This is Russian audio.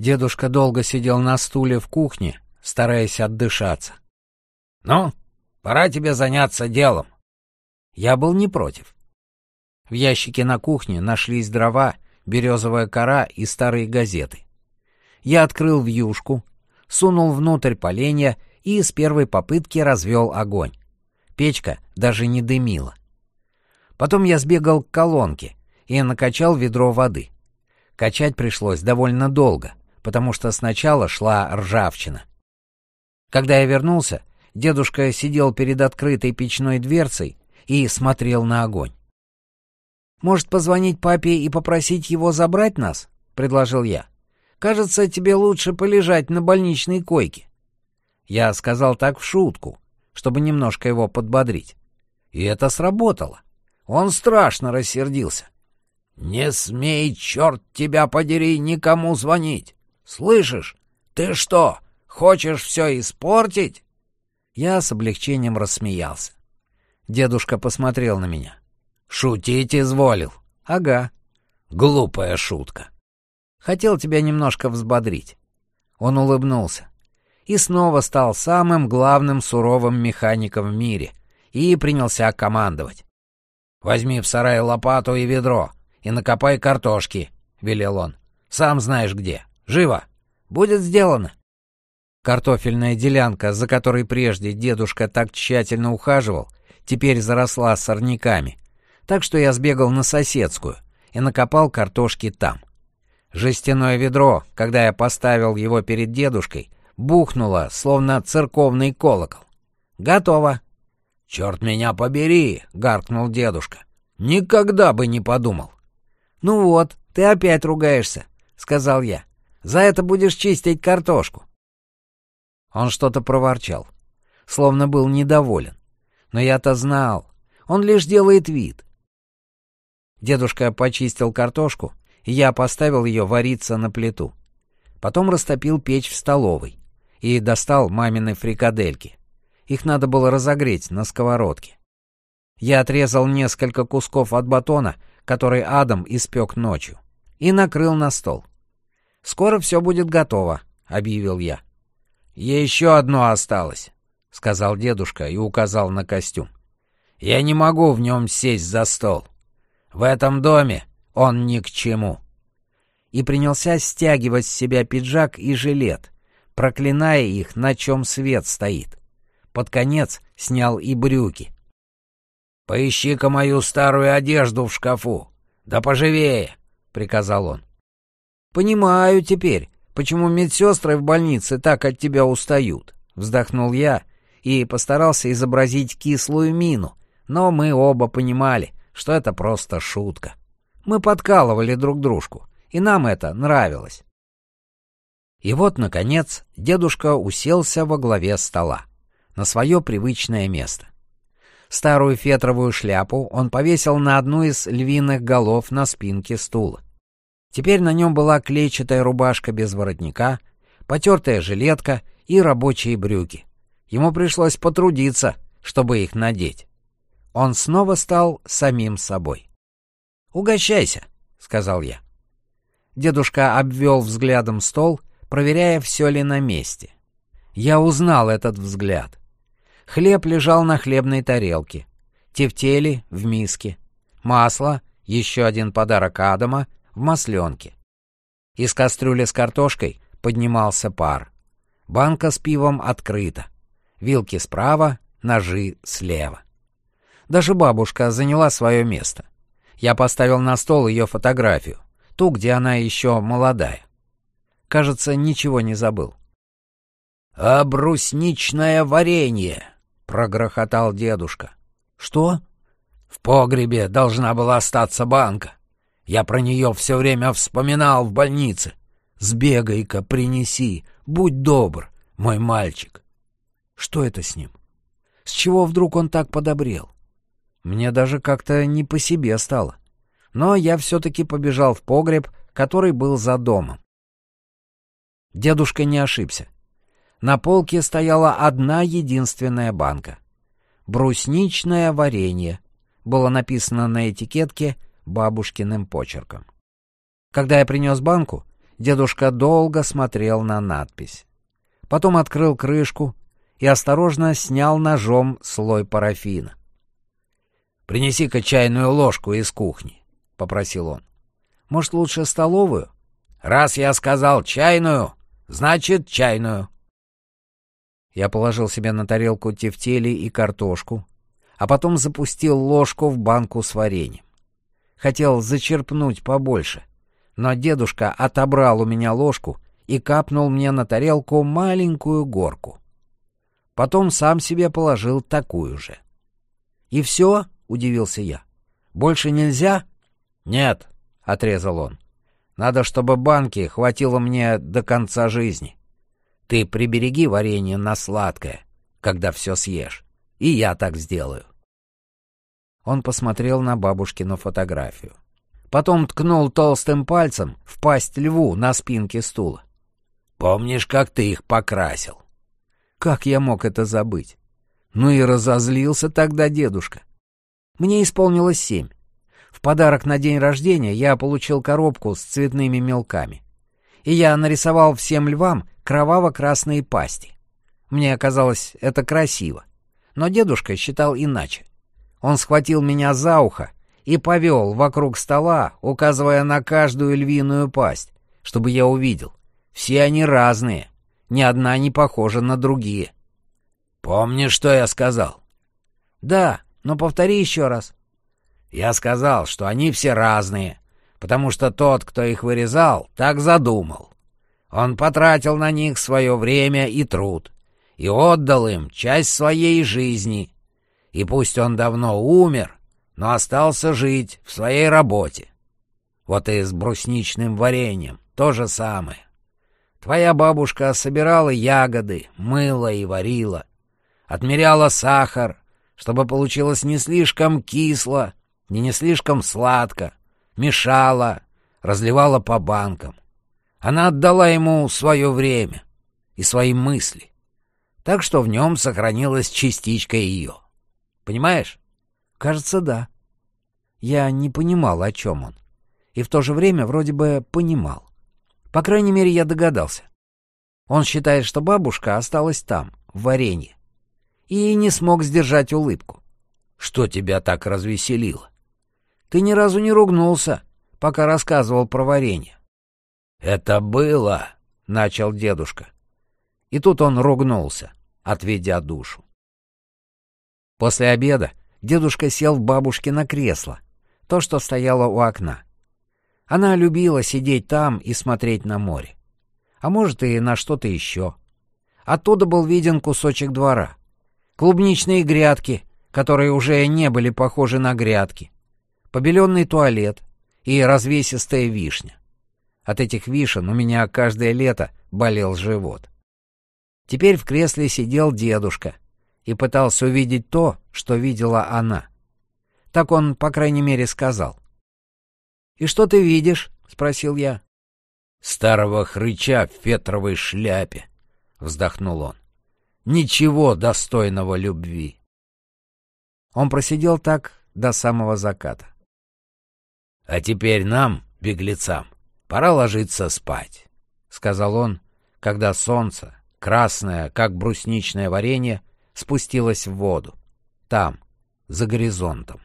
Дедушка долго сидел на стуле в кухне, стараясь отдышаться. «Ну, пора тебе заняться делом». Я был не против. В ящике на кухне нашлись дрова, березовая кора и старые газеты. Я открыл вьюшку, сунул внутрь поленья и с первой попытки развел огонь. Печка даже не дымила. Потом я сбегал к колонке и накачал ведро воды. Качать пришлось довольно долго, потому что сначала шла ржавчина. Когда я вернулся, дедушка сидел перед открытой печной дверцей и смотрел на огонь. «Может, позвонить папе и попросить его забрать нас?» — предложил я. «Кажется, тебе лучше полежать на больничной койке». Я сказал так в шутку, чтобы немножко его подбодрить. И это сработало. Он страшно рассердился. «Не смей, черт тебя подери, никому звонить! Слышишь? Ты что, хочешь все испортить?» Я с облегчением рассмеялся. Дедушка посмотрел на меня. «Шутить изволил?» «Ага». «Глупая шутка». «Хотел тебя немножко взбодрить». Он улыбнулся. И снова стал самым главным суровым механиком в мире. И принялся командовать. «Возьми в сарае лопату и ведро и накопай картошки», — велел он. «Сам знаешь где. Живо! Будет сделано!» Картофельная делянка, за которой прежде дедушка так тщательно ухаживал, теперь заросла сорняками, так что я сбегал на соседскую и накопал картошки там. Жестяное ведро, когда я поставил его перед дедушкой, бухнуло, словно церковный колокол. «Готово!» «Черт меня побери!» — гаркнул дедушка. «Никогда бы не подумал!» «Ну вот, ты опять ругаешься», — сказал я. «За это будешь чистить картошку». Он что-то проворчал, словно был недоволен. Но я-то знал, он лишь делает вид. Дедушка почистил картошку, и я поставил ее вариться на плиту. Потом растопил печь в столовой и достал мамины фрикадельки. Их надо было разогреть на сковородке. Я отрезал несколько кусков от батона, который Адам испек ночью, и накрыл на стол. «Скоро все будет готово», — объявил я. «Еще одно осталось», — сказал дедушка и указал на костюм. «Я не могу в нем сесть за стол». В этом доме он ни к чему. И принялся стягивать с себя пиджак и жилет, проклиная их, на чем свет стоит. Под конец снял и брюки. «Поищи-ка мою старую одежду в шкафу. Да поживее!» — приказал он. «Понимаю теперь, почему медсестры в больнице так от тебя устают», — вздохнул я и постарался изобразить кислую мину, но мы оба понимали, что это просто шутка. Мы подкалывали друг дружку, и нам это нравилось. И вот, наконец, дедушка уселся во главе стола, на свое привычное место. Старую фетровую шляпу он повесил на одну из львиных голов на спинке стула. Теперь на нем была клетчатая рубашка без воротника, потертая жилетка и рабочие брюки. Ему пришлось потрудиться, чтобы их надеть он снова стал самим собой. «Угощайся», — сказал я. Дедушка обвел взглядом стол, проверяя, все ли на месте. Я узнал этот взгляд. Хлеб лежал на хлебной тарелке, тефтели в миске, масло, еще один подарок Адама, в масленке. Из кастрюли с картошкой поднимался пар. Банка с пивом открыта. Вилки справа, ножи слева. Даже бабушка заняла свое место. Я поставил на стол ее фотографию, ту, где она еще молодая. Кажется, ничего не забыл. «А брусничное варенье!» — прогрохотал дедушка. «Что?» «В погребе должна была остаться банка. Я про нее все время вспоминал в больнице. Сбегай-ка, принеси, будь добр, мой мальчик». «Что это с ним? С чего вдруг он так подобрел?» Мне даже как-то не по себе стало. Но я все-таки побежал в погреб, который был за домом. Дедушка не ошибся. На полке стояла одна единственная банка. «Брусничное варенье» было написано на этикетке бабушкиным почерком. Когда я принес банку, Дедушка долго смотрел на надпись. Потом открыл крышку и осторожно снял ножом слой парафина. «Принеси-ка чайную ложку из кухни», — попросил он. «Может, лучше столовую?» «Раз я сказал чайную, значит чайную». Я положил себе на тарелку тефтели и картошку, а потом запустил ложку в банку с вареньем. Хотел зачерпнуть побольше, но дедушка отобрал у меня ложку и капнул мне на тарелку маленькую горку. Потом сам себе положил такую же. «И все?» удивился я. «Больше нельзя?» «Нет», — отрезал он. «Надо, чтобы банки хватило мне до конца жизни. Ты прибереги варенье на сладкое, когда все съешь, и я так сделаю». Он посмотрел на бабушкину фотографию. Потом ткнул толстым пальцем в пасть льву на спинке стула. «Помнишь, как ты их покрасил?» Как я мог это забыть? Ну и разозлился тогда дедушка. Мне исполнилось семь. В подарок на день рождения я получил коробку с цветными мелками. И я нарисовал всем львам кроваво-красные пасти. Мне казалось это красиво. Но дедушка считал иначе. Он схватил меня за ухо и повел вокруг стола, указывая на каждую львиную пасть, чтобы я увидел. Все они разные, ни одна не похожа на другие. «Помнишь, что я сказал?» «Да, но повтори еще раз. Я сказал, что они все разные, потому что тот, кто их вырезал, так задумал. Он потратил на них свое время и труд и отдал им часть своей жизни. И пусть он давно умер, но остался жить в своей работе. Вот и с брусничным вареньем то же самое. Твоя бабушка собирала ягоды, мыла и варила, отмеряла сахар, чтобы получилось не слишком кисло, не не слишком сладко, мешала, разливала по банкам. Она отдала ему свое время и свои мысли, так что в нем сохранилась частичка ее. Понимаешь? Кажется, да. Я не понимал, о чем он. И в то же время вроде бы понимал. По крайней мере, я догадался. Он считает, что бабушка осталась там, в варенье и не смог сдержать улыбку. «Что тебя так развеселило?» «Ты ни разу не ругнулся, пока рассказывал про варенье». «Это было...» — начал дедушка. И тут он ругнулся, отведя душу. После обеда дедушка сел в бабушкино кресло, то, что стояло у окна. Она любила сидеть там и смотреть на море. А может, и на что-то еще. Оттуда был виден кусочек двора клубничные грядки, которые уже не были похожи на грядки, побеленный туалет и развесистая вишня. От этих вишен у меня каждое лето болел живот. Теперь в кресле сидел дедушка и пытался увидеть то, что видела она. Так он, по крайней мере, сказал. «И что ты видишь?» — спросил я. «Старого хрыча в фетровой шляпе», — вздохнул он ничего достойного любви. Он просидел так до самого заката. — А теперь нам, беглецам, пора ложиться спать, — сказал он, когда солнце, красное, как брусничное варенье, спустилось в воду, там, за горизонтом.